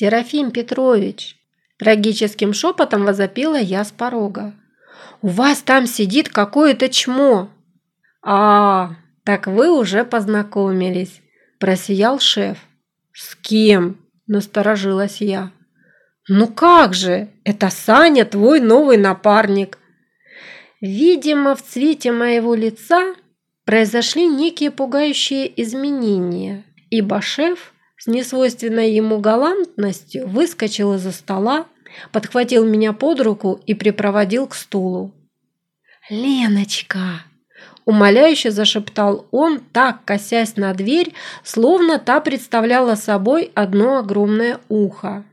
«Серафим Петрович!» Трагическим шепотом возопила я с порога. «У вас там сидит какое-то чмо!» «А, так вы уже познакомились!» Просиял шеф. «С кем?» – насторожилась я. «Ну как же! Это Саня, твой новый напарник!» Видимо, в цвете моего лица произошли некие пугающие изменения, ибо шеф с несвойственной ему галантностью выскочил из-за стола, подхватил меня под руку и припроводил к стулу. «Леночка!» Умоляюще зашептал он, так косясь на дверь, словно та представляла собой одно огромное ухо.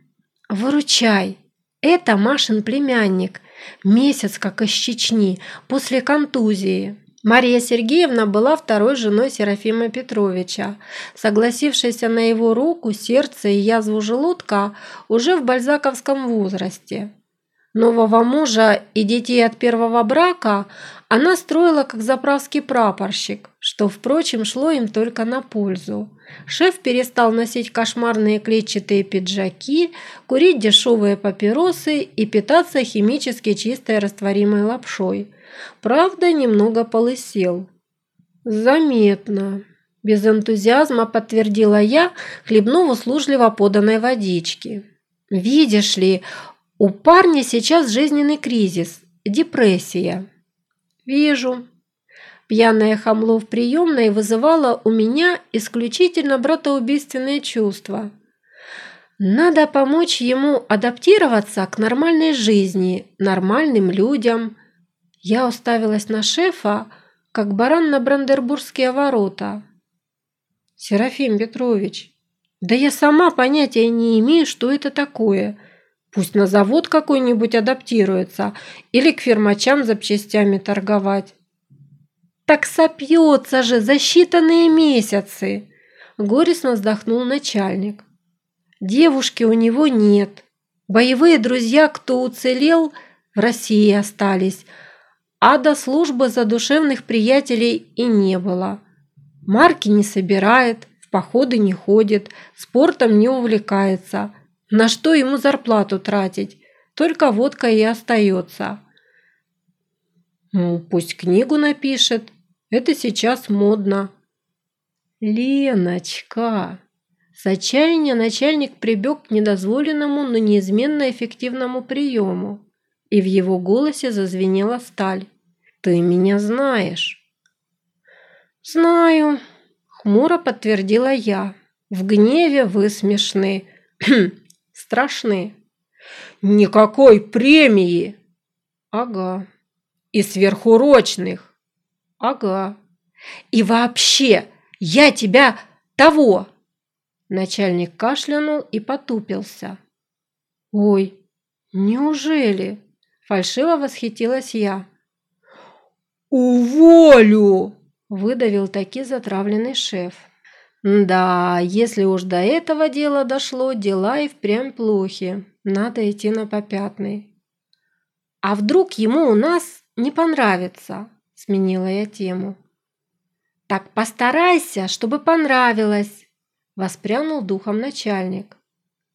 «Выручай! Это Машин племянник, месяц как из Чечни, после контузии». Мария Сергеевна была второй женой Серафима Петровича, согласившейся на его руку, сердце и язву желудка уже в бальзаковском возрасте. Нового мужа и детей от первого брака она строила как заправский прапорщик, что, впрочем, шло им только на пользу. Шеф перестал носить кошмарные клетчатые пиджаки, курить дешевые папиросы и питаться химически чистой растворимой лапшой. Правда, немного полысел. «Заметно», – без энтузиазма подтвердила я, хлебнув услужливо поданной водички. «Видишь ли, у парня сейчас жизненный кризис, депрессия. Вижу. Пьяное хамло в приемной вызывало у меня исключительно братоубийственные чувства. Надо помочь ему адаптироваться к нормальной жизни, нормальным людям. Я уставилась на шефа, как баран на Брандербургские ворота. «Серафим Петрович, да я сама понятия не имею, что это такое», Пусть на завод какой-нибудь адаптируется или к фермачам запчастями торговать. Так сопьется же за считанные месяцы, горестно вздохнул начальник. Девушки у него нет. Боевые друзья, кто уцелел, в России остались, а до службы задушевных приятелей и не было. Марки не собирает, в походы не ходит, спортом не увлекается – на что ему зарплату тратить? Только водка и остается. Ну, пусть книгу напишет. Это сейчас модно. Леночка. С отчаяния начальник прибег к недозволенному, но неизменно эффективному приему. И в его голосе зазвенела сталь. «Ты меня знаешь». «Знаю», — хмуро подтвердила я. «В гневе вы смешны. страшны. Никакой премии. Ага. И сверхурочных. Ага. И вообще, я тебя того. Начальник кашлянул и потупился. Ой, неужели? Фальшиво восхитилась я. «Уволю!» – выдавил таки затравленный шеф. Да, если уж до этого дела дошло, дела и впрямь плохи. Надо идти на попятный. А вдруг ему у нас не понравится? Сменила я тему. Так постарайся, чтобы понравилось, воспрянул духом начальник.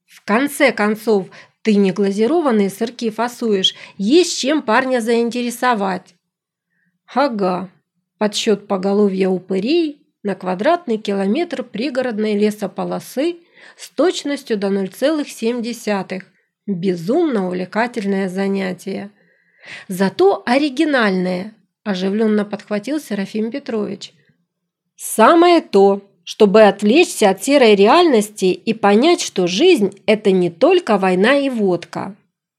В конце концов, ты не глазированные сырки фасуешь, есть чем парня заинтересовать. Ага, подсчет поголовья упырей на квадратный километр пригородной лесополосы с точностью до 0,7. Безумно увлекательное занятие. Зато оригинальное, оживленно подхватил Серафим Петрович. Самое то, чтобы отвлечься от серой реальности и понять, что жизнь – это не только война и водка.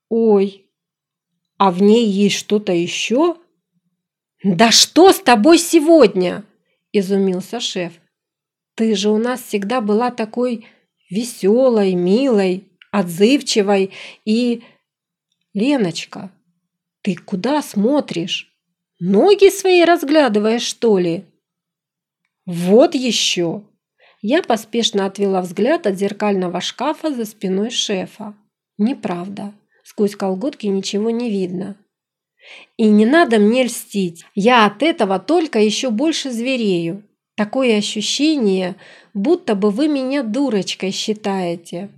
Ой, а в ней есть что-то еще? Да что с тобой сегодня? – изумился шеф. «Ты же у нас всегда была такой веселой, милой, отзывчивой и...» «Леночка, ты куда смотришь? Ноги свои разглядываешь, что ли?» «Вот еще!» Я поспешно отвела взгляд от зеркального шкафа за спиной шефа. «Неправда. Сквозь колготки ничего не видно. И не надо мне льстить. Я от этого только еще больше зверею. Такое ощущение, будто бы вы меня дурочкой считаете.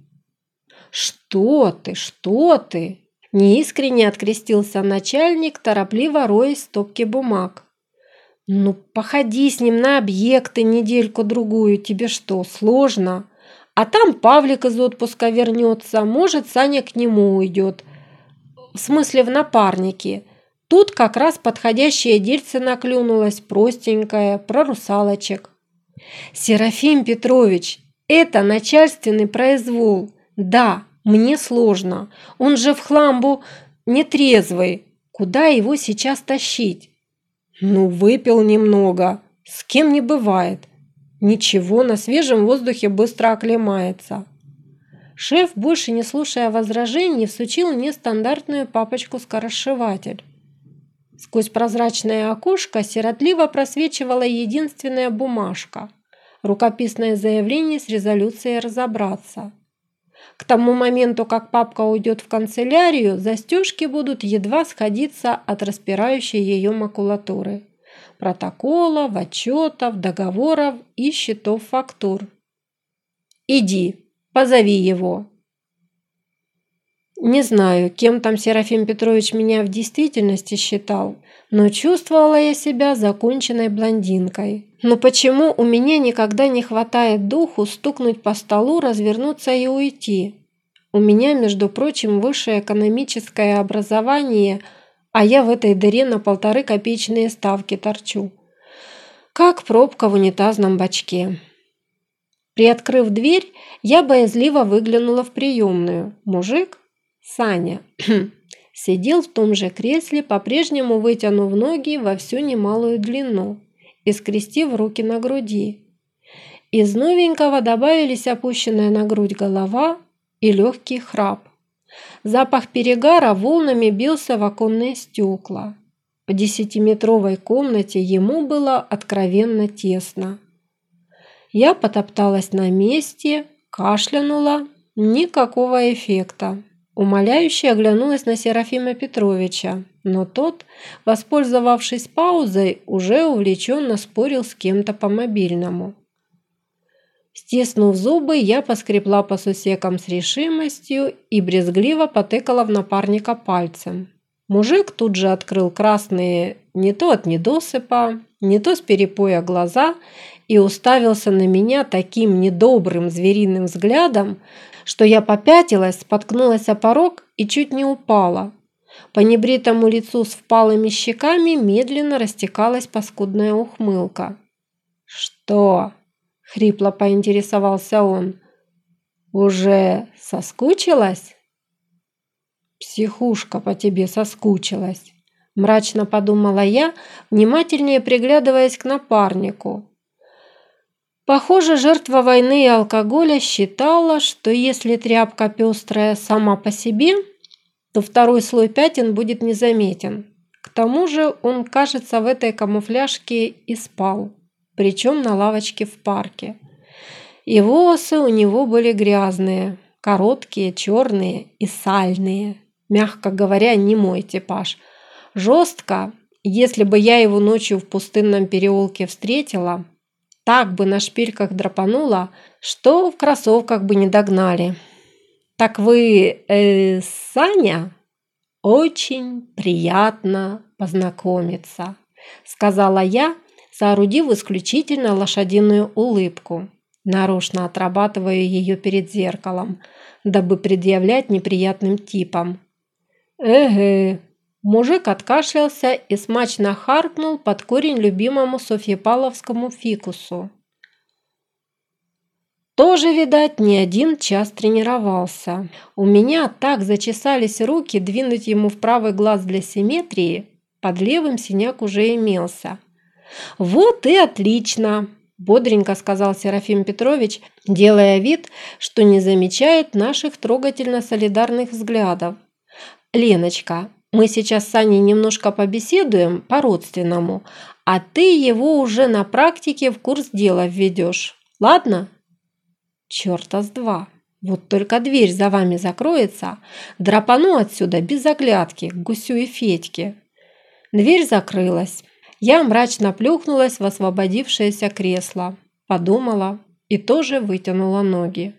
«Что ты, что ты?» Неискренне открестился начальник, торопливо роясь стопки бумаг. «Ну, походи с ним на объекты недельку-другую, тебе что, сложно? А там Павлик из отпуска вернется, может, Саня к нему уйдет. В смысле, в напарники. Тут как раз подходящее дельце наклюнулось, простенькое, про русалочек. «Серафим Петрович, это начальственный произвол. Да, мне сложно. Он же в хламбу нетрезвый. Куда его сейчас тащить? Ну, выпил немного. С кем не бывает. Ничего, на свежем воздухе быстро оклемается. Шеф, больше не слушая возражений, всучил мне стандартную папочку-скоросшиватель. Сквозь прозрачное окошко сиротливо просвечивала единственная бумажка – рукописное заявление с резолюцией разобраться – к тому моменту, как папка уйдет в канцелярию, застежки будут едва сходиться от распирающей ее макулатуры. Протоколов, отчетов, договоров и счетов фактур. «Иди, позови его», не знаю, кем там Серафим Петрович меня в действительности считал, но чувствовала я себя законченной блондинкой. Но почему у меня никогда не хватает духу стукнуть по столу, развернуться и уйти? У меня, между прочим, высшее экономическое образование, а я в этой дыре на полторы копеечные ставки торчу. Как пробка в унитазном бачке. Приоткрыв дверь, я боязливо выглянула в приемную. Мужик, Саня, сидел в том же кресле, по-прежнему вытянув ноги во всю немалую длину и скрестив руки на груди. Из новенького добавились опущенная на грудь голова и легкий храп. Запах перегара волнами бился в оконные стекла. В десятиметровой комнате ему было откровенно тесно. Я потопталась на месте, кашлянула, никакого эффекта. Умоляюще оглянулась на Серафима Петровича, но тот, воспользовавшись паузой, уже увлеченно спорил с кем-то по мобильному. Стиснув зубы, я поскребла по сусекам с решимостью и брезгливо потыкала в напарника пальцем. Мужик тут же открыл красные не то от недосыпа, не то с перепоя глаза и уставился на меня таким недобрым звериным взглядом, что я попятилась, споткнулась о порог и чуть не упала. По небритому лицу с впалыми щеками медленно растекалась паскудная ухмылка. «Что?» – хрипло поинтересовался он. «Уже соскучилась?» «Психушка по тебе соскучилась», – мрачно подумала я, внимательнее приглядываясь к напарнику. Похоже, жертва войны и алкоголя считала, что если тряпка пестрая сама по себе, то второй слой пятен будет незаметен. К тому же он, кажется, в этой камуфляжке и спал, причем на лавочке в парке. И волосы у него были грязные, короткие, черные и сальные. Мягко говоря, не мой типаж. Жестко, если бы я его ночью в пустынном переулке встретила, так бы на шпильках драпанула, что в кроссовках бы не догнали. Так вы, э, Саня? Очень приятно познакомиться, сказала я, соорудив исключительно лошадиную улыбку. Нарочно отрабатываю ее перед зеркалом, дабы предъявлять неприятным типам. Эге, Мужик откашлялся и смачно харкнул под корень любимому Софьепаловскому фикусу. Тоже, видать, не один час тренировался. У меня так зачесались руки двинуть ему в правый глаз для симметрии, под левым синяк уже имелся. «Вот и отлично!» – бодренько сказал Серафим Петрович, делая вид, что не замечает наших трогательно солидарных взглядов. «Леночка, мы сейчас с Аней немножко побеседуем по-родственному, а ты его уже на практике в курс дела введешь. Ладно? Чёрта с два. Вот только дверь за вами закроется, драпану отсюда без оглядки к гусю и Федьке. Дверь закрылась. Я мрачно плюхнулась в освободившееся кресло, подумала и тоже вытянула ноги.